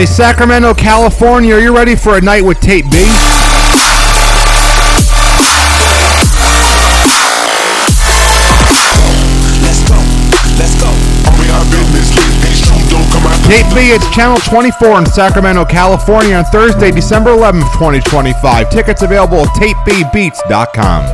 Hey, Sacramento, California, are you ready for a night with Tape B? Tape B, it's Channel 24 in Sacramento, California on Thursday, December 11th, 2025. Tickets available at tapebbeats.com.